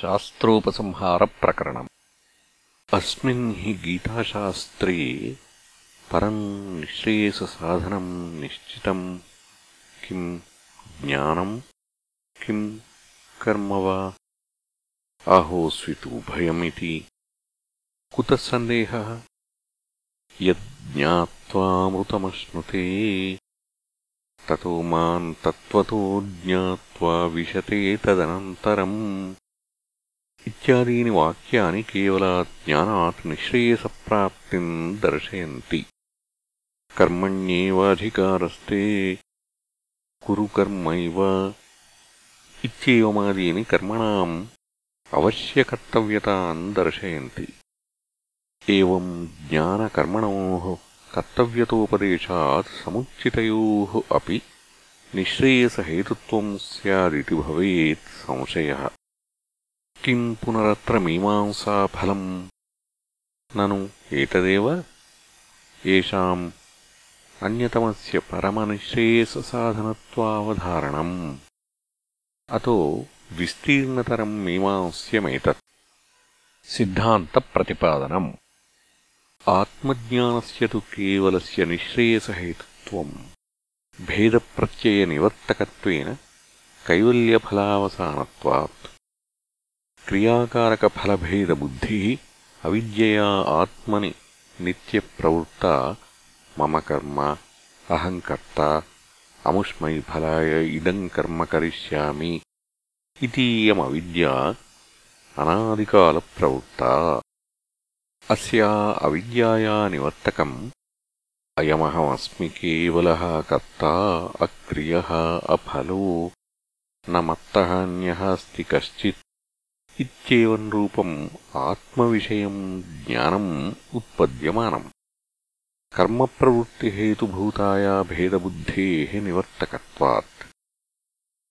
शास्त्रोपसंहारप्रकरणम्। अस्मिन् हि गीताशास्त्रे परम् निःश्रेयससाधनम् निश्चितम् किम् ज्ञानम् किम् कर्म वा? आहोस्वितुभयमिति कुतः सन्देहः? यज्ज्ञात्वामृतमश्नुते ततो माम् तत्त्वतो ज्ञात्वा विशते तदनन्तरम् ఇత్యాదీని వాక్యాని కేవలా జ్ఞానాత్ నిశ్రేయసప్రాప్తిం దర్శయంతి కర్మణ్యేవాధికారస్తే కురు కర్మైవ ఇత్యేవమాదీని కర్మణాం అవశ్యకర్తవ్యతాం దర్శయంతి ఏవం జ్ఞానకర్మణోః కర్తవ్యతోపదేశాత్ సముచితయోః అపి నిశ్రేయసహేతుత్వం స్యాదితి భవేత్ సంశయः किम् पुनरत्र मीमांसाफलम् ननु एतदेव येषाम् अन्यतमस्य परमनिःश्रेयससाधनत्वावधारणम् अतो विस्तीर्णतरम् मीमांस्यमेतत् सिद्धान्तप्रतिपादनम् आत्मज्ञानस्य तु केवलस्य निःश्रेयसहेतुत्वम् भेदप्रत्ययनिवर्तकत्वेन कैवल्यफलावसानत्वात् क्रियाकारकफलभेदबुद्धिः अविद्यया आत्मनि नित्यप्रवृत्ता मम कर्म अहम् कर्ता अमुष्मैफलाय इदम् कर्म करिष्यामि इतीयमविद्या अनादिकालप्रवृत्ता अस्या अविद्याया निवर्तकम् अयमहमस्मि केवलः कर्ता अक्रियः अफलो न मत्तः अन्यः अस्ति कश्चित् इत्येवम् रूपम् आत्मविषयम् ज्ञानम् उत्पद्यमानम्। कर्मप्रवृत्तिहेतुभूताया भेदबुद्धेः निवर्तकत्वात्।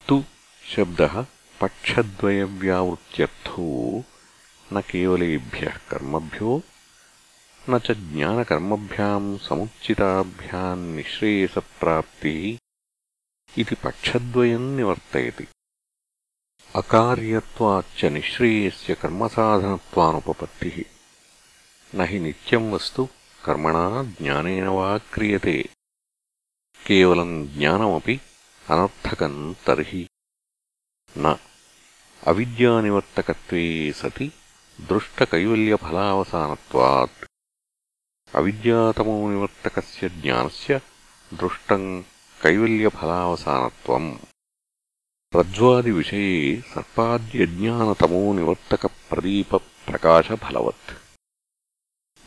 तु शब्दः पक्षद्वयव्यावृत्त्यर्थो न केवलेभ्यः कर्मभ्यो, न च ज्ञानकर्मभ्याम् समुच्चिताभ्याम् निःश्रेयसप्राप्तिः इति पक्षद्वयम् निवर्तयति। అకార్యవాచ్చ నిశ్రేయస్య కర్మసాధనత్వానుపపత్తిः. నహి నిత్యం వస్తు కర్మణ జ్ఞానేన వా క్రియతే. కేవలం జ్ఞానమపి అనర్థకం తర్హి. న. అవిద్యానివర్తకత్వే సతి దృష్టకైవల్యఫలావసానత్వాత్. అవిద్యాతమో నివర్తకస్య జ్ఞానస్య దృష్టం కైవల్యఫలావసానత్వం. कैवल्यफलावसानत्वम् रज्ज्वादिविषये सर्पाद्यज्ञानतमोनिवर्तकप्रदीपप्रकाशफलवत्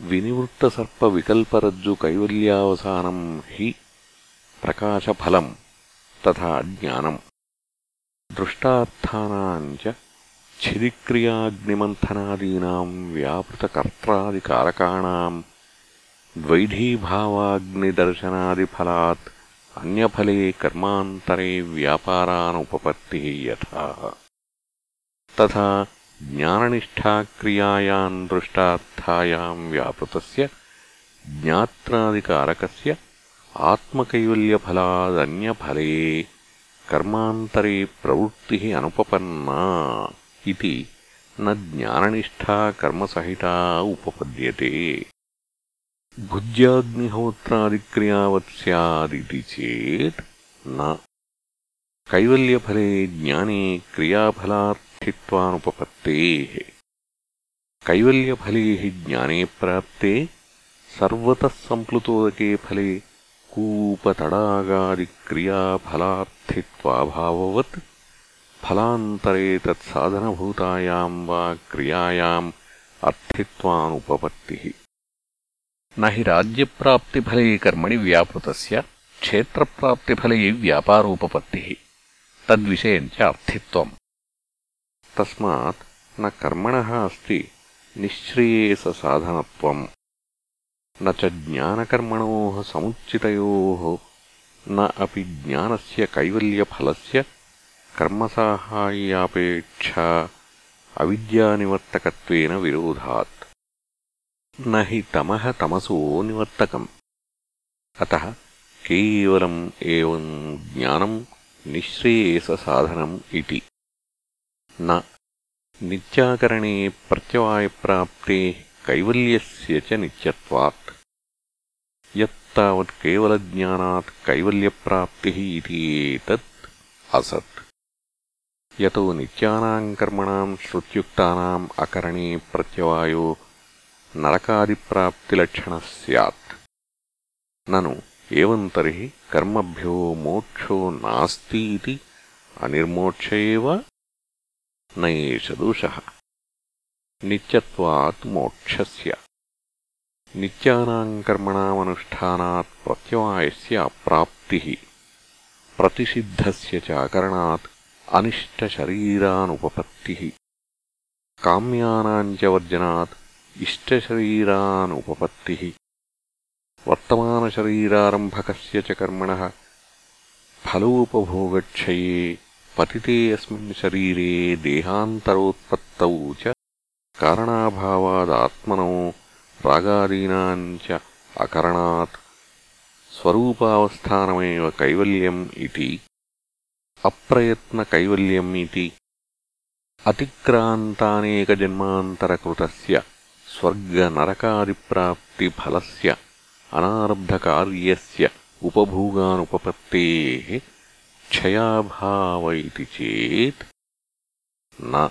विनिवृत्तसर्पविकल्परज्जुकैवल्यावसानम् हि प्रकाशफलम् तथा ज्ञानम् दृष्टार्थानाम् च छिदिक्रियाग्निमन्थनादीनाम् व्यापृतकर्त्रादिकारकाणाम् द्वैधीभावाग्निदर्शनादिफलात् అన్యఫలే కర్మాంతరే వ్యాపారానుపపత్తిः యథా తథా జ్ఞాననిష్టాక్రియాయాం దృష్టార్థాయాం వ్యాపృతస్య జ్ఞాత్రాదికారకస్య ఆత్మకైవల్యఫలాదన్యఫలే కర్మాంతరే ప్రవృత్తిः అనుపపన్నా ఇది न ज्ञाननिष्ठा कर्मसहिता उपपद्यते भुज्याग्निहोत्रादिक्रियावत् स्यादिति चेत् न कैवल्यफले ज्ञाने क्रियाफलार्थित्वानुपपत्तेः कैवल्यफले हि ज्ञाने प्राप्ते सर्वतः सम्प्लुतोदके फले कूपतडागादिक्रियाफलार्थित्वाभाववत् फलान्तरे तत्साधनभूतायाम् वा क्रियायाम् अर्थित्वानुपपत्तिः न हि राज्यप्राप्तिफले कर्मणि व्यापृतस्य क्षेत्रप्राप्तिफले व्यापारोपपत्तिः। तद्विषयम् च अर्थित्वम् तस्मात् न कर्मणः अस्ति निःश्रेयससाधनत्वम् न च ज्ञानकर्मणोः समुचितयोः न अपि ज्ञानस्य कैवल्यफलस्य कर्मसाहाय्यापेक्षा अविद्यानिवर्तकत्वेन विरोधात्। न हि तमः तमसो निवर्तकम् अतः केवलम् एवम् ज्ञानम् निःश्रेयससाधनम् इति न नित्याकरणे प्रत्यवायप्राप्तेः कैवल्यस्य च नित्यत्वात् यत्तावत् केवलज्ञानात् कैवल्यप्राप्तिः इति एतत् असत् यतो नित्यानाम् कर्मणाम् श्रुत्युक्तानाम् अकरणे प्रत्यवायो नरकादिप्राप्तिलक्षणः स्यात् ननु एवम् तर्हि कर्मभ्यो मोक्षो नास्ति इति अनिर्मोक्ष एव न एष दोषः नित्यत्वात् मोक्षस्य नित्यानाम् कर्मणामनुष्ठानात् प्रत्यवायस्य अप्राप्तिः प्रतिषिद्धस्य च अकरणात् अनिष्टशरीरानुपपत्तिः काम्यानाम् च वर्जनात् इष्टशरीरानुपपत्तिः वर्तमानशरीरारम्भकस्य च कर्मणः फलोपभोगक्षये पतिते अस्मिन् शरीरे देहान्तरोत्पत्तौ च कारणाभावादात्मनो रागादीनाम् च अकरणात् स्वरूपावस्थानमेव कैवल्यम् इति अप्रयत्नकैवल्यम् इति अतिक्रान्तानेकजन्मान्तरकृतस्य స్వర్గనరకాదిప్రాప్తిఫలస్య అనారబ్ధకార్యస్య ఉపభోగానుపపత్తేः క్షయాభావ ఇది చేత్ न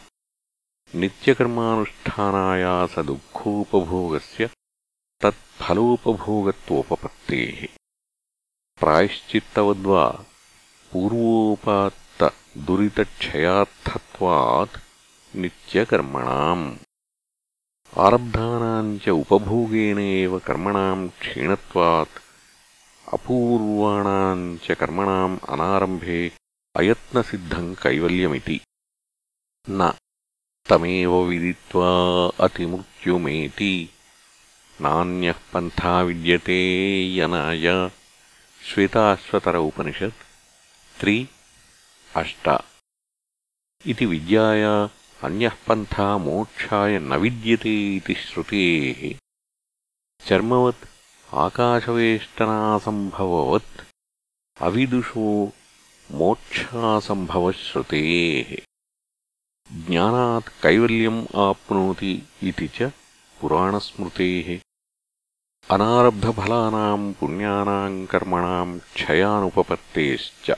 నిత్యకర్మానుష్ఠానాయాసదుఃఖోపభోగస్య తత్ఫలోపభోగత్వోపపత్తేः. ప్రాయశ్చిత్తవద్వా పూర్వోపాత్త దురితక్షయార్థత్వాత్ నిత్యకర్మణాం. आरब्धानाम् च उपभोगेन एव कर्मणाम् क्षीणत्वात् अपूर्वाणाम् च कर्मणाम् अनारम्भे अयत्नसिद्धम् कैवल्यमिति न तमेव विदित्वा अतिमृत्युमेति नान्यः पन्था विद्यते यनाय श्वेताश्वतर उपनिषत् त्रि अष्ट इति विद्याया अन्यः पन्था मोक्षाय न विद्यते इति श्रुतेः। चर्मवत् आकाशवेष्टनासम्भववत् अविदुषो मोक्षासम्भवश्रुतेः। ज्ञानात् कैवल्यम् आप्नोति इति च पुराणस्मृतेः। अनारब्धफलानाम् पुण्यानाम् कर्मणाम् क्षयानुपपत्तेश्च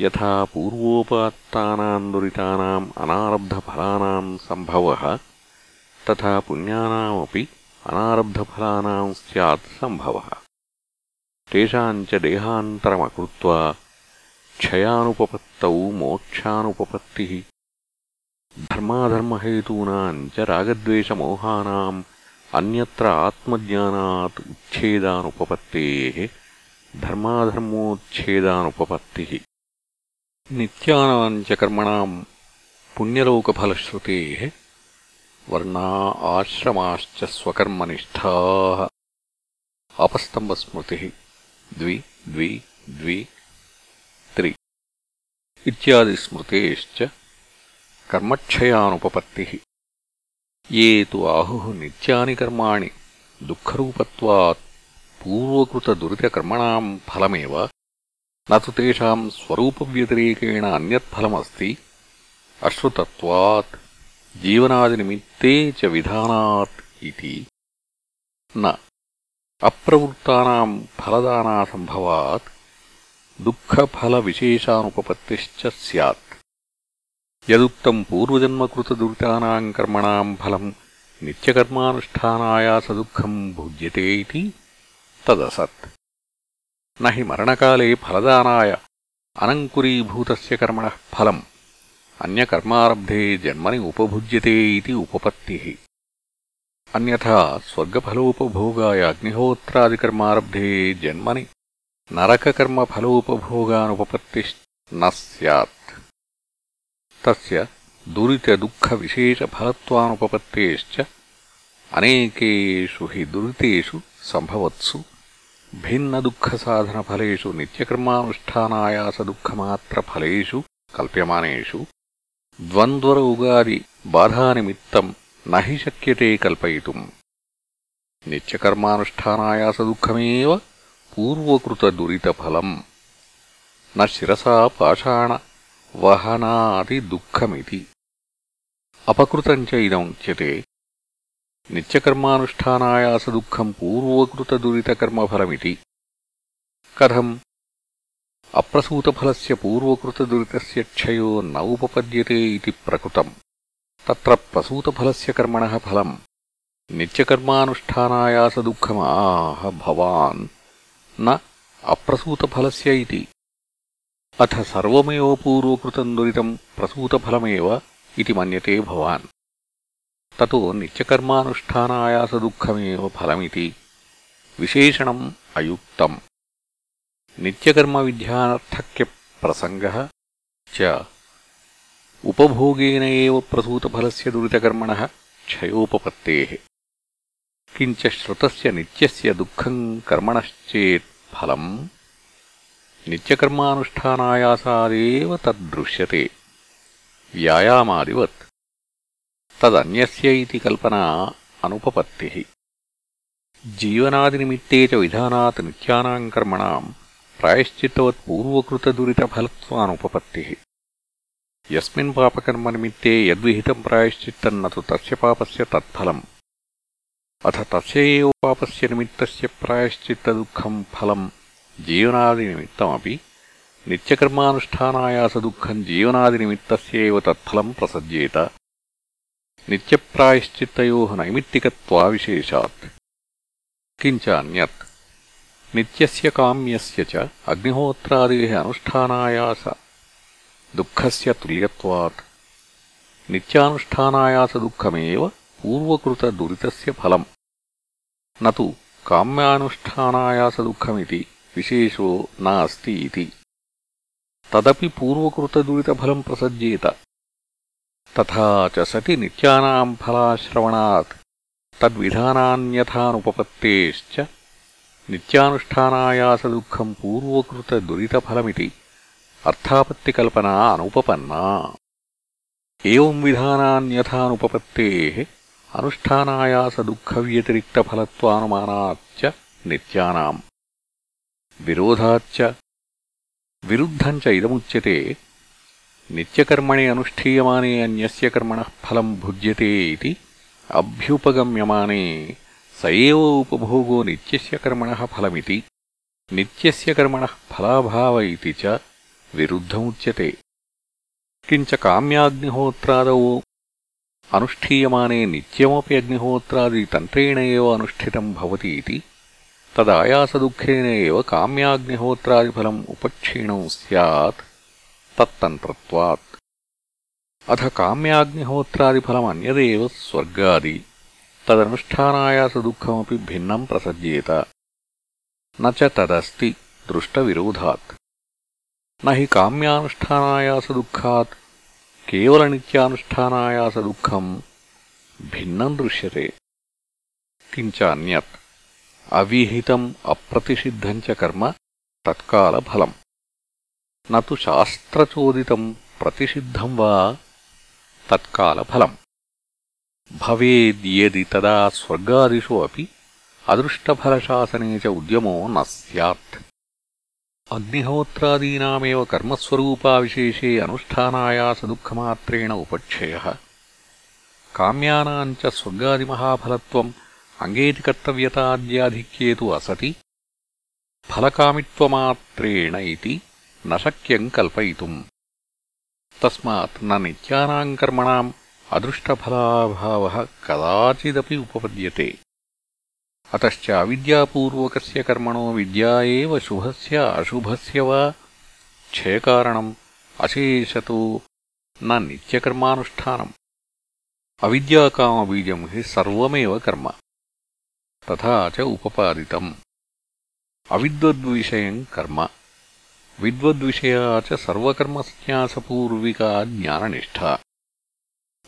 యథా పూర్వోపాత్తానాం దురితానాం అనారబ్ధఫలానాం సంభవః తథా పుణ్యానామపి అనారబ్ధఫలానాం స్యాత్ సంభవः తేషాం చ దేహాంతరమకృత్వా క్షయానుపపత్తౌ మోక్షానుపపత్తిః ధర్మాధర్మహేతూనాం చ రాగద్వేషమోహానాం అన్యత్ర ఆత్మజ్ఞానాత్ ఉచ్ఛేదానుపపత్తేః ధర్మాధర్మోచ్ఛేదానుపపత్తిః नित्यानाम् च कर्मणाम् पुण्यलोकफलश्रुतेः वर्णा आश्रमाश्च स्वकर्मनिष्ठाः। अपस्तम्भस्मृतिः द्वि द्वि द्वि, त्रि। इत्यादिस्मृतेश्च कर्मक्षयानुपपत्तिः। ये तु आहुः नित्यानि कर्माणि, दुःखरूपत्वात् पूर्वकृतदुरितकर्मणाम् फलमेव। न तु तेषाम् स्वरूपव्यतिरेकेण अन्यत्फलमस्ति अश्रुतत्वात् जीवनादिनिमित्ते च विधानात् इति न अप्रवृत्तानाम् फलदानासम्भवात् दुःखफलविशेषानुपपत्तिश्च स्यात् यदुक्तम् पूर्वजन्मकृतदुरितानाम् कर्मणाम् फलम् नित्यकर्मानुष्ठानायासदुःखम् भुज्यते इति तदसत् నహి మరణకాలే ఫలదానాయ. అనంకురీభూతస్య కర్మణ ఫలం. అన్యకర్మారబ్ధే జన్మని ఉపభుజ్యతే ఇది ఉపపత్తి. అన్యథా స్వర్గఫలోపభోగాయ అగ్నిహోత్రాదికర్మారబ్ధే జన్మని నరకకర్మఫలోపభోగానుపపత్తిష్న స్యాత్. తస్య దురితదుఃఖవిశేషఫలత్వానుపపత్తేశ్చ అనేకేషు హి దురితేషు సంభవత్సు. భిన్నదుःఖసాధనఫలేषु నిత్యకర్మానుష్ఠానాయాసదుఃఖమాత్రఫలేషు కల్ప్యమానేషు ద్వంద్వరోగాది బాధానిమిత్తం నహి శక్యతే కల్పయితుం నిత్యకర్మానుష్ఠానాయాసదుఃఖమేవ పూర్వకృతదురితఫలం నిరసా పాషాణ వహనాది దుఃఖమితి అపకృతం చ ఇదం ఉచ్యతే నిత్యకర్మానుష్ఠానాయాసదుఃఖం పూర్వకృతదురితకర్మఫలమితి. కథం అప్రసూతఫలస్య పూర్వకృతదురితస్య క్షయో న ఉపపద్యతే ఇది ప్రకృతం. తత్ర ప్రసూతఫలస్య కర్మణ ఫలం. నిత్యకర్మానుష్ఠానాయాసదుఃఖమాహ భవాన్. న అప్రసూతఫలస్య ఇది. అథ సర్వమేవ పూర్వకృతం దురితం ప్రసూతఫలమేవ ఇది మన్యతే భవాన్. ततो नित्यकर्मानुष्ठानायासदुःखमेव फलमिति विशेषणम् अयुक्तम् नित्यकर्मविध्यानर्थक्यप्रसङ्गः च उपभोगेन एव प्रसूतफलस्य दुरितकर्मणः क्षयोपपत्तेः किञ्च श्रुतस्य नित्यस्य दुःखम् कर्मणश्चेत् फलम् नित्यकर्मानुष्ठानायासादेव तद्दृश्यते व्यायामादिवत् తదన్యస్య ఇది కల్పనా అనుపపత్తి. జీవనాదినిమిత్తే చ విధానాత్ నిత్యానాం కర్మణాం ప్రాయశ్చిత్తవత్ పూర్వకృతదురితఫలత్వానుపపత్తి. యస్మిన్ పాపకర్మ నిమిత్తే యద్విహితం ప్రాయశ్చిత్తం నతు తస్య పాపస్య తత్ఫలం. అథ తస్య ఏవ పాపస్య నిమిత్తస్య ప్రాయశ్చిత్తదుఃఖం ఫలం. జీవనాదినిమిత్తమపి నిత్యకర్మానుష్ఠానాయాసదుఃఖం జీవనాదినిమిత్తస్య ఏవ తత్ఫలం ప్రసజ్యేత. नित्यप्रायश्चित्तयोः नैमित्तिकत्वाविशेषात् किञ्च अन्यत्। नित्यस्य काम्यस्य च अग्निहोत्रादेः अनुष्ठानायास। दुःखस्य तुल्यत्वात्। नित्यानुष्ठानायासदुःखमेव पूर्वकृतदुरितस्य फलम्। न तु काम्यानुष्ठानायासदुःखमिति विशेषो नास्ति इति। तदपि पूर्वकृतदुरितफलम् प्रसज्येत। తథా సతి నిత్యానా ఫలాశ్రవణాత్. తద్విధానాన్యథానుపత్తేశ్చ నిత్యానుష్ఠానాయాసదుఃఖం పూర్వకృతదురితఫలమితి అర్థాపత్తికల్పనా అనుపపన్నా. ఏం విధానాన్యథానుపపత్తేః. అనుష్ఠానాయాసదుఃఖవ్యతిరిక్తఫలత్వానుమానాచ్చ నిత్యానాం. విరోధాచ్చ. విరుద్ధం చ ఇదముచ్యతే. నిత్యకర్మే అనుష్ఠీయమానే అన్యస్య కర్మణ ఫలం భుజ్యతే ఇది అభ్యుపగమ్యమానే స ఏవ ఉపభోగో నిత్య కర్మణ ఫలమితి. నిత్య కర్మణ ఫలాభావ ఇది చ విరుద్ధముచ్యతే. కించ కామ్యాగ్నిహోత్రాదౌ అనుష్ఠీయమానే నిత్యమే అగ్నిహోత్రాది తంత్రేణ ఏవ అనుష్ఠితం భవతి ఇది. తదాయాసదుఃఖేన ఏవ కామ్యాగ్నిహోత్రాది ఫలం ఉపక్షీణం సత్ तत्तन्त्रत्वात्। अथ काम्याग्निहोत्रादिफलमन्यदेव स्वर्गादि। तदनुष्ठानायासदुःखमपि भिन्नम् प्रसज्येत। न च तदस्ति दृष्टविरोधात्। न हि काम्यानुष्ठानायासदुःखात् केवलनित्यानुष्ठानायासदुःखम् भिन्नम् दृश्यते। किञ्च अन्यत् अविहितम् अप्रतिषिद्धम् च कर्म तत्कालफलम्। न तु शास्त्रचोदितम् प्रतिषिद्धम् वा तत्कालफलम् भवेद्यदि तदा स्वर्गादिषु अपि अदृष्टफलशासने च उद्यमो न स्यात् अग्निहोत्रादीनामेव कर्मस्वरूपाविशेषे अनुष्ठानायासदुःखमात्रेण उपक्षयः काम्यानाम् च स्वर्गादिमहाफलत्वम् अङ्गेतिकर्तव्यताद्याधिक्ये तु असति फलकामित्वमात्रेण इति न शक्यम् कल्पयितुम् तस्मात् न नित्यानाम् कर्मणाम् अदृष्टफलाभावः कदाचिदपि उपपद्यते अतश्च अविद्यापूर्वकस्य कर्मणो विद्या एव शुभस्य अशुभस्य वा क्षयकारणम् अशेषतो न नित्यकर्मानुष्ठानम् अविद्याकामबीजम् हि सर्वमेव कर्म तथा च उपपादितम् अविद्वद्विषयम् कर्म विद्वद्विषया च सर्वकर्मसन्न्यासपूर्विका ज्ञाननिष्ठा।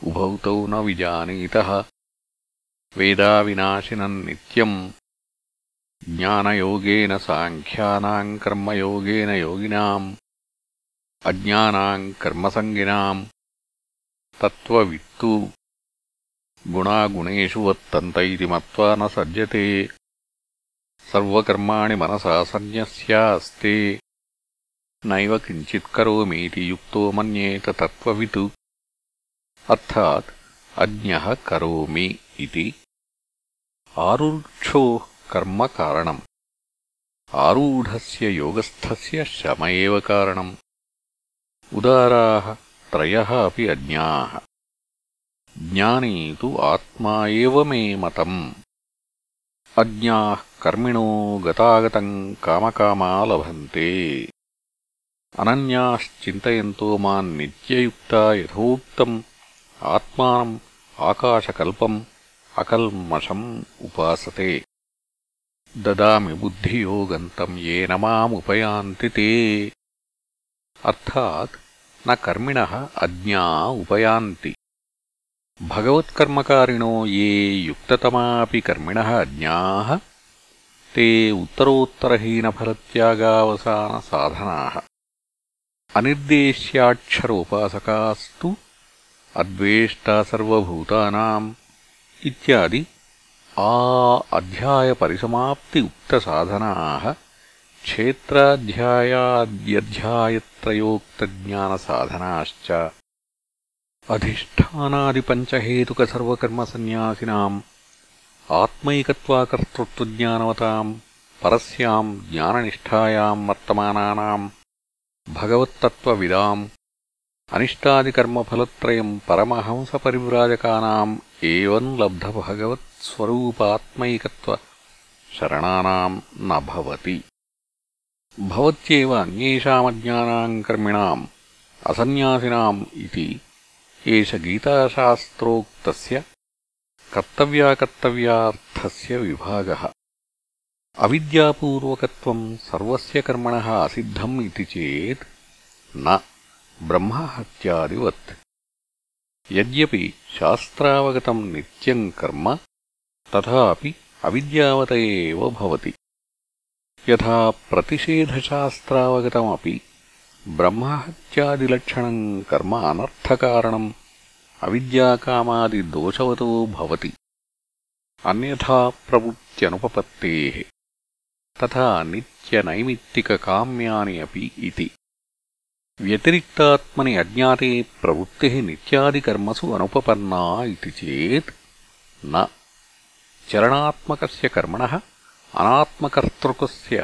उभौ तौ न विजानीतः। वेदाविनाशिनम् नित्यम्। ज्ञानयोगेन साङ्ख्यानाम् कर्मयोगेन योगिनाम्। अज्ञानाम् कर्मसङ्गिनाम् तत्त्ववित्तु। गुणागुणेषु वर्तन्त इति मत्वा न सज्जते। सर्वकर्माणि मनसा सन्न्यस्यास्ते नैव किञ्चित्करोमीति युक्तो मन्येत तत्त्ववित् अर्थात् अज्ञः करोमि इति आरुक्षोः कर्म कारणम् आरूढस्य योगस्थस्य श्रम एव कारणम् उदाराः त्रयः अपि अज्ञाः ज्ञानी तु आत्मा एव मे मतम् अज्ञाः कर्मिणो गतागतम् कामकामा लभन्ते अनन्याश्चिन्तयन्तो माम् नित्ययुक्ता यथोक्तम् आत्मानम् आकाशकल्पम् अकल्मषम् उपासते ददामि बुद्धियोगन्तम् येन मामुपयान्ति ते अर्थात् न कर्मिणः अज्ञा उपयान्ति भगवत्कर्मकारिणो ये युक्ततमापि कर्मिणः अज्ञाः ते उत्तरोत्तरहीनफलत्यागावसानसाधनाः अनिर्देश्याक्षरोपासकास्तु अद्वेष्टा सर्वभूतानाम् इत्यादि आ अध्यायपरिसमाप्ति उक्तसाधनाः क्षेत्राध्यायाद्यध्यायत्रयोक्तज्ञानसाधनाश्च अधिष्ठानादिपञ्चहेतुकसर्वकर्मसन्न्यासिनाम् आत्मैकत्वाकर्तृत्वज्ञानवताम् परस्याम् ज्ञाननिष्ठायाम् वर्तमानानाम् भगवत्तत्त्वविदाम् अनिष्टादिकर्मफलत्रयम् परमहंसपरिव्राजकानाम् एवम् लब्धभगवत्स्वरूपात्मैकत्वशरणानाम् न भवति। भवत्येव अन्येषामज्ञानाम् कर्मिणाम् असन्न्यासिनाम् इति एष गीताशास्त्रोक्तस्य कर्तव्याकर्तव्यार्थस्य विभागः అవిద్యాపూర్వకత్వం సర్వస్య కర్మణ అసిద్ధం ఇది చేత్ బ్రహ్మహత్యాదివత్. యపి శాస్త్రావగతం నిత్యం కర్మ తి అవిద్యావత ఏవతి యథా ప్రతిషేధశాస్త్రావగతమీ బ్రహ్మహత్యాదిలక్షణం కర్మ అనర్థకారణం అవిద్యాకామాదిదోషవతో అన్యథా ప్రవృత్త్యనుపపత్తేః तथा नित्यनैमित्तिककाम्यानि अपि इति व्यतिरिक्तात्मनि अज्ञाते प्रवृत्तिः नित्यादिकर्मसु अनुपपन्ना इति चेत् न चरणात्मकस्य कर्मणः अनात्मकर्तृकस्य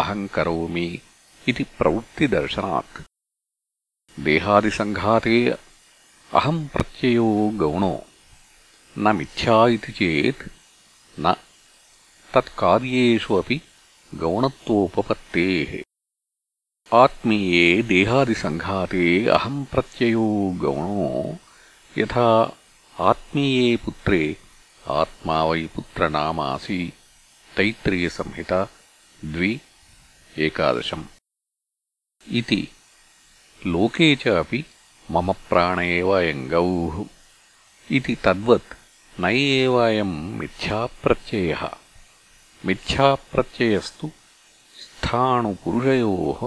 अहम् करोमि इति प्रवृत्तिदर्शनात् देहादिसङ्घाते अहम् प्रत्ययो गौणो न मिथ्या इति चेत् न तत्कार्येषु अपि गौणत्वोपपत्तेः। आत्मीये देहादिसङ्घाते अहम् प्रत्ययो गौणो। यथा आत्मीये पुत्रे आत्मा वै पुत्रनामासि तैत्तिरीयसंहिता द्वि एकादशम्। इति। लोके च अपि मम प्राण एव अयम् गौः। इति तद्वत् न एव अयम् मिथ्याप्रत्ययः। मिथ्याप्रत्ययस्तु स्थाणुपुरुषयोः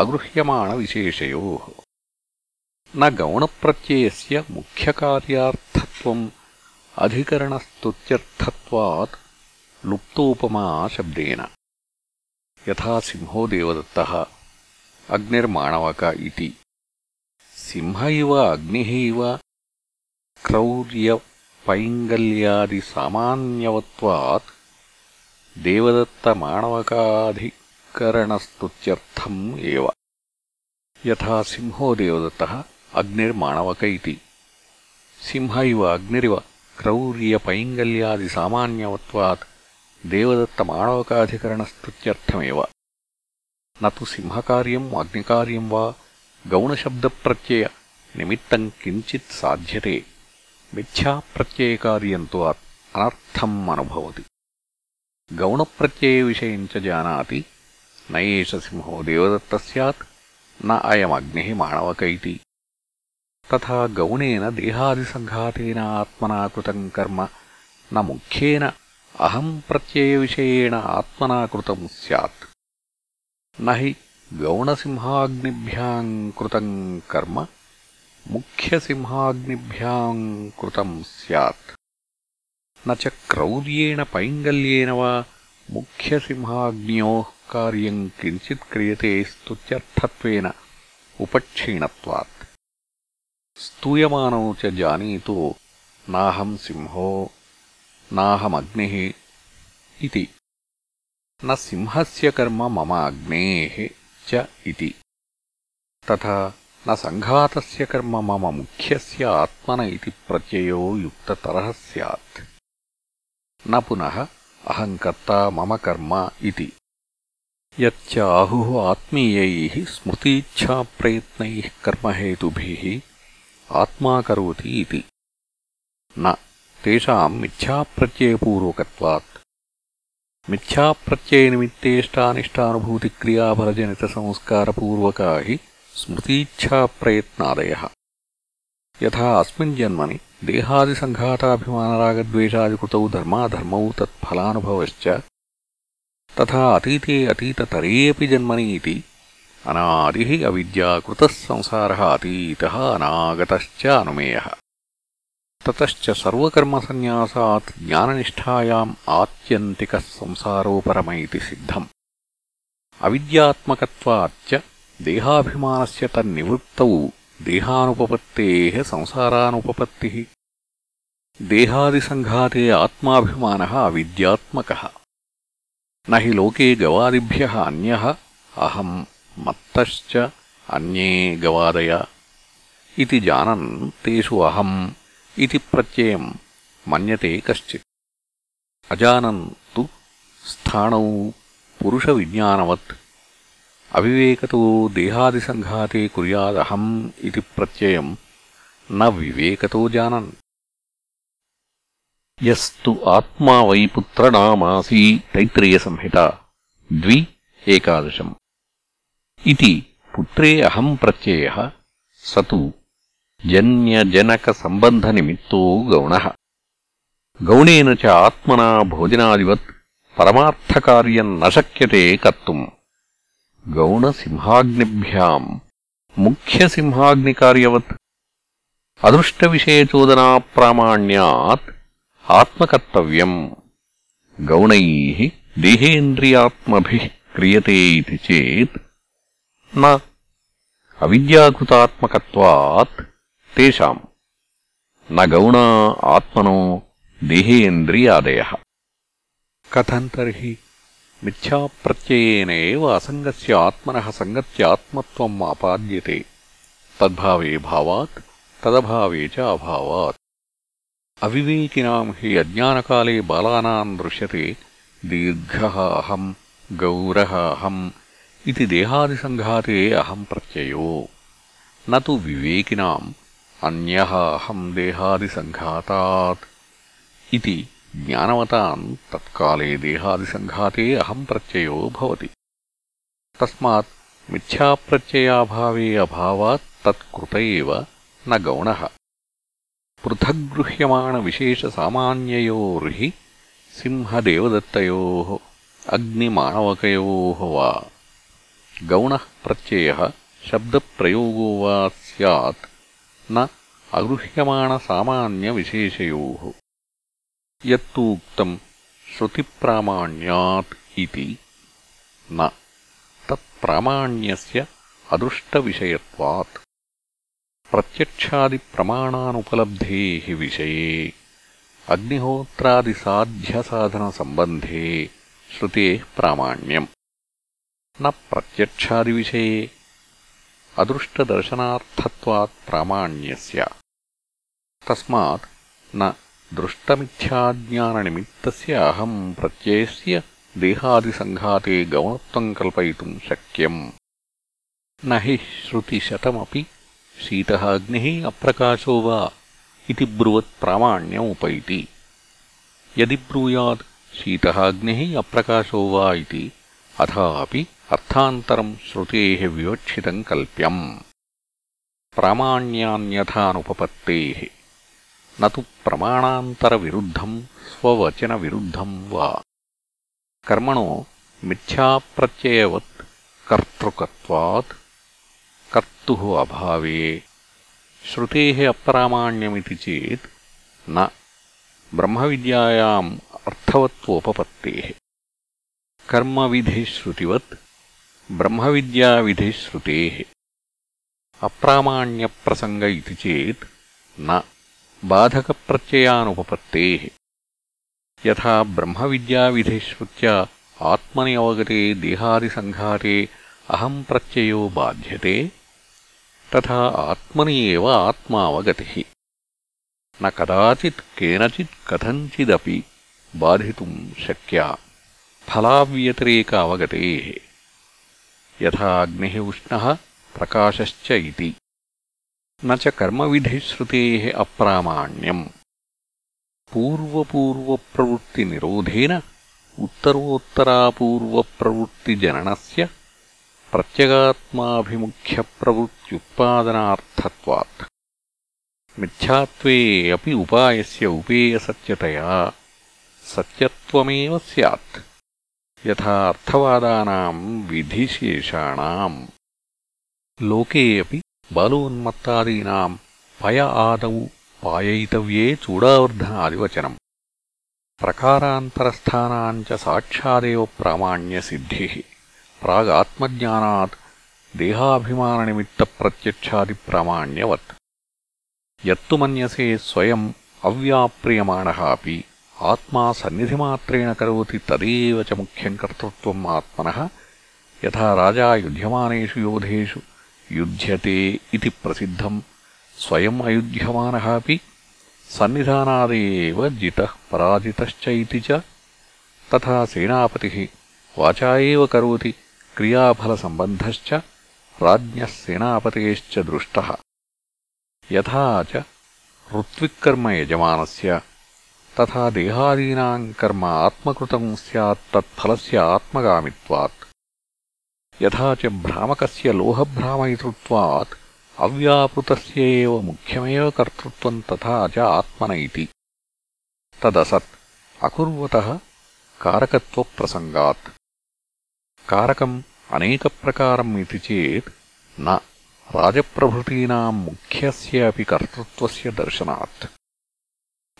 अगृह्यमाणविशेषयोः न गौणप्रत्ययस्य मुख्यकार्यार्थत्वम् अधिकरणस्तुत्यर्थत्वात् लुप्तोपमा शब्देन यथा सिंहो देवदत्तः अग्निर्माणवक इति सिंह इव अग्निः इव क्रौर्यपैङ्गल्यादिसामान्यवत्वात् देवदत्तमाणवकाधि करणस्तुत्यर्थम् एव यथा सिंहो देवदत्तः अग्निर्माणवक इति सिंह इव अग्निरिव क्रौर्यपैङ्गल्यादिसामान्यवत्वात् देवदत्तमाणवकाधिकरणस्तुत्यर्थमेव न तु सिंहकार्यम् अग्निकार्यम् वा गौणशब्दप्रत्ययनिमित्तम् किञ्चित् साध्यते मिथ्याप्रत्ययकार्यम् तु अनर्थम् अनुभवति गौणप्रत्ययविषयम् च जानाति न एष सिंहो देवदत्तः स्यात् न अयमग्निः माणवक इति तथा गौणेन देहादिसङ्घातेन आत्मना कृतम् कर्म न मुख्येन अहम् प्रत्ययविषयेण आत्मना कृतम् स्यात् न हि गौणसिंहाग्निभ्याम् कृतम् कर्म मुख्यसिंहाग्निभ्याम् कृतम् स्यात् न च क्रौर्येण पैङ्गल्येन वा मुख्यसिंहाग्न्योः कार्यम् किञ्चित् क्रियते स्तुत्यर्थत्वेन उपक्षीणत्वात् स्तूयमानौ च जानीतो नाहम् सिंहो नाहमग्निः इति न सिंहस्य कर्म मम अग्नेः च इति तथा न सङ्घातस्य कर्म मम मुख्यस्य आत्मन इति प्रत्ययो युक्ततरः स्यात् न पुनः अहम् कर्ता मम कर्म इति। यच्च आहुः आत्मीयैः स्मृतीच्छाप्रयत्नैः कर्महेतुभिः आत्मा करोति इति। न तेषाम् मिथ्याप्रत्ययपूर्वकत्वात्। मिथ्याप्रत्ययनिमित्तेष्टानिष्टानुभूतिक्रियाफलजनितसंस्कारपूर्वका हि स्मृतीच्छाप्रयत्नादयः। यथा अस्मिन् जन्मनि देहादिसङ्घाताभिमानरागद्वेषादिकृतौ धर्माधर्मौ तत्फलानुभवश्च। तथा अतीते अतीततरेऽपि जन्मनि इति अनादिः अविद्याकृतः संसारः अतीतः अनागतश्च अनुमेयः। ततश्च सर्वकर्मसन्न्यासात् ज्ञाननिष्ठायाम् आत्यन्तिकः संसारो परम इति सिद्धम्। अविद्यात्मकत्वाच्च देहाभिमानस्य तन्निवृत्तौ దేహానుపపత్తేః సంసారానుపపత్తిः. దేహాదిసంఘాతే ఆత్మాభిమాన అవిద్యాత్మక. నహి లోకే గవాదిభ్య అన్య అహం మత్తశ్చ అన్యే గవాదయ. ఇది జానన్ తేషు అహం ఇది ప్రత్యయం మన్యతే కశ్చిత్. అజానన్ స్థాణ పురుష విజ్ఞానవత్ అవివేకతో దేహాదిసంఘాతే కుర్యాదహం ఇది ప్రత్యయం న వివేకతో జానన్. యస్తు ఆత్మా వై తైత్రేయ సంహిత ద్వి ఏకాదశం. ఇది పుత్రే అహం ప్రత్యయ సతు జన్యజనక సంబంధ నిమిత్తో గౌణ. గౌణేన చ ఆత్మనా భోజనాదివత్ పరమార్థకార్యం నశక్యతే కర్తుం. गौणसिंहाग्निभ्याम् मुख्यसिंहाग्निकार्यवत् अदृष्टविषयचोदनाप्रामाण्यात् आत्मकर्तव्यम् गौणैः देहेन्द्रियात्मभिः क्रियते इति चेत् न अविद्याकृतात्मकत्वात् तेषाम् न गौणा आत्मनो देहेन्द्रियादयः कथम् तर्हि मिथ्याप्रत्ययेन एव असङ्गस्य आत्मनः सङ्गत्यात्मत्वम् आपाद्यते तद्भावे भावात् तदभावे च अभावात् अविवेकिनाम् हि अज्ञानकाले बालानाम् दृश्यते दीर्घः अहम् गौरः अहम् इति देहादिसङ्घाते अहम् प्रत्ययो न तु विवेकिनाम् अन्यः अहम् देहादिसङ्घातात् इति ज्ञानवताम् तत्काले देहादिसङ्घाते अहम् प्रत्ययो भवति तस्मात् मिथ्याप्रत्ययाभावे अभावात् तत्कृत एव न गौणः पृथग्गृह्यमाणविशेषसामान्ययोर्हि सिंहदेवदत्तयोः अग्निमाणवकयोः वा गौणः प्रत्ययः शब्दप्रयोगो वा स्यात् न अगृह्यमाणसामान्यविशेषयोः యత్తు ఉక్తం శృతిప్రామాణ్యాత్ ఇది న. తత్ప్రామాణ్యస్య అదృష్టవిషయత్వాత్. ప్రత్యక్షాదిప్రమాణానుపలబ్ధేः విషये అగ్నిహోత్రాదిసాధ్యసాధనసంబంధే శృతేः ప్రామాణ్యం. న ప్రత్యక్షాదివిషయే. అదృష్టదర్శనార్థత్వాత్ ప్రామాణ్యస్య. తస్మాత్ న दृष्टमिथ्याज्ञाननिमित्तस्य अहम् प्रत्ययस्य देहादिसङ्घाते गौणत्वम् कल्पयितुम् शक्यम् न हि श्रुतिशतमपि शीतः अग्निः अप्रकाशो वा इति ब्रुवत्प्रामाण्यमुपैति यदि ब्रूयात् शीतः अग्निः अप्रकाशो वा इति अथापि अर्थान्तरम् श्रुतेः विवक्षितम् कल्प्यम् प्रामाण्यान्यथानुपपत्तेः न तु प्रमाणान्तरविरुद्धम् स्ववचनविरुद्धम् वा। कर्मणो मिथ्याप्रत्ययवत्, कर्तृकत्वात्, कर्तुः अभावे। श्रुतेः अप्रामाण्यमिति चेत्, न। ब्रह्मविद्यायाम् अर्थवत्वोपपत्तेः कर्मविधिश्रुतिवत्, ब्रह्मविद्याविधिश्रुतेः। अप्रामाण्यप्रसङ्ग इति चेत्, न। बाधकप्रत्ययानुपपत्तेः यथा ब्रह्मविद्याविधिश्रुत्या आत्मनि अवगते देहादिसङ्घाते अहम् प्रत्ययो बाध्यते तथा आत्मनि एव आत्मावगतिः न कदाचित् केनचित् कथञ्चिदपि बाधितुम् शक्या फलाव्यतिरेक अवगतेः यथा अग्निः उष्णः प्रकाशश्च इति न च कर्मविधिश्रुतेः अप्रामाण्यम्। पूर्वपूर्वप्रवृत्तिनिरोधेन उत्तरोत्तरापूर्वप्रवृत्तिजननस्य प्रत्यगात्माभिमुख्यप्रवृत्त्युत्पादनार्थत्वात्। मिथ्यात्वे अपि उपायस्य उपेयसत्यतया सत्यत्वमेव स्यात्। यथा अर्थवादानाम् विधिशेषाणाम्। लोके अपि బాలోన్మత్తాదీనాం పయ ఆదౌ పాయయితవ్యే చూడావర్ధనాదివచనం ప్రకారాంతరస్థానాంచ సాక్షాదేవ ప్రామాణ్యసిద్ధిః ప్రాగాత్మజ్ఞానాత్ దేహాభిమానమిత్త ప్రత్యక్షాది ప్రామాణ్యవత్. ఎత్తు మన్యసే స్వయం అవ్యాప్రియమాణः अपि ఆత్మా సన్నిధిమాత్రేణ కరోతి తదేవ ముఖ్యం కర్తృత్వం ఆత్మన. యథా రాజా యుధ్యమానూ యోధేషు యుధ్యతే ఇది ప్రసిద్ధం. స్వయం అయుధ్యమాన అపి సన్నిధానాదేవ జిత పరాజితశ్చ తేనాపతి వాచా ఏవ కరోతి క్రియాఫలసంబంధశ్చ. రాజ్ఞः సేనాపతేశ్చ దృష్టः యథా చ ఋత్విక్కర్మ యజమానస్య కర్మ ఆత్మకృతం సత్ఫల ఆత్మగామిత్వాత్ యథా చ భ్రామకస్య లోహభ్రామయితృత్వాత్ అవ్యాపృతస్య ఏవ కర్తృత్వం తథా చ ఆత్మన ఇతి తదసత్ అకుర్వతః కారకత్వప్రసంగాత్. కారకం అనేకప్రకారం ఇది చేత్ న రాజప్రభృతీనాం కర్తృత్వ దర్శనాత్.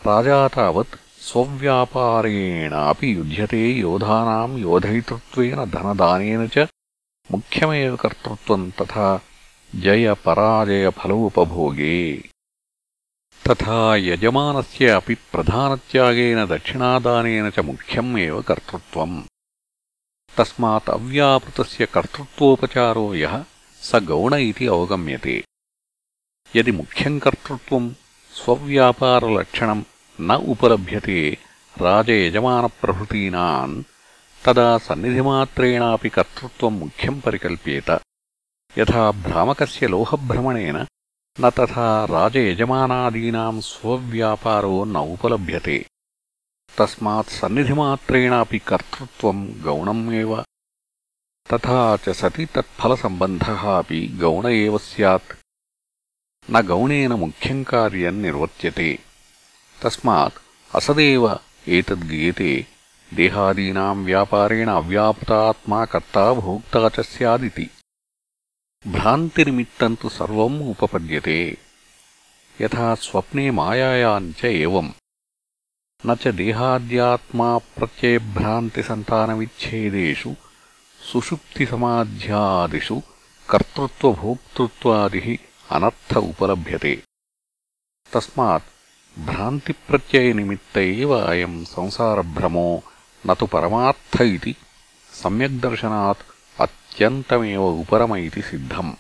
రాజా తావత్ స్వవ్యాపారేణాపి యుధ్యతే యోధానా యోధయితృత్వేన ధనదాన ముఖ్యమేవ కర్తృత్వం తయపరాజయఫలోపభోగే జయపరాజయఫలోపభోగే తథా ప్రధానత్యాగేన దక్షిణాదాన ముఖ్యం కర్తృత్వం. తస్మాత్ అవ్యాపృత కర్తృత్వోపచారో య స గౌణ ఇది అవగమ్యది ముఖ్యం కర్తృత్వం స్వ్యాపారలక్షణం న ఉపలభ్యతే రాజయజమానప్రభృతీనాన్ తదా సన్నిధిమాత్రేణాపి కర్తృత్వం ముఖ్యం పరికల్ప్యేత యథా భ్రామకస్య లోహభ్రమణేన న తథా రాజయజమానాదీనాం స్వవ్యాపారో న ఉపలభ్యతే తస్మాత్ సన్నిధిమాత్రేణాపి కర్తృత్వం గౌణమేవ తథా చ సతి తత్ఫలసంబంధः అపి గౌణ ఏవ స్యాత్ న గౌణేన ముఖ్యం కార్యం నిర్వర్త్యతే తస్మాత్ అసదేవ ఏతద్గీయతే एतद्गीयते देहादीनाम् व्यापारेण अव्याप्तात्मा कर्ता भोक्ता च स्यादिति भ्रान्तिनिमित्तम् तु सर्वम् उपपद्यते यथा स्वप्ने मायायाम् च एवम् न च देहाद्यात्माप्रत्ययभ्रान्तिसन्तानविच्छेदेषु सुषुप्तिसमाध्यादिषु कर्तृत्वभोक्तृत्वादिः अनर्थ उपलभ्यते तस्मात् भ्रान्तिप्रत्ययनिमित्त एव अयम् संसारभ्रमो न तु परमार्थ इति सम्यग्दर्शनात् अत्यन्तमेव उपरम इति सिद्धम्